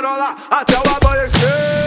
farola até o amanhecer.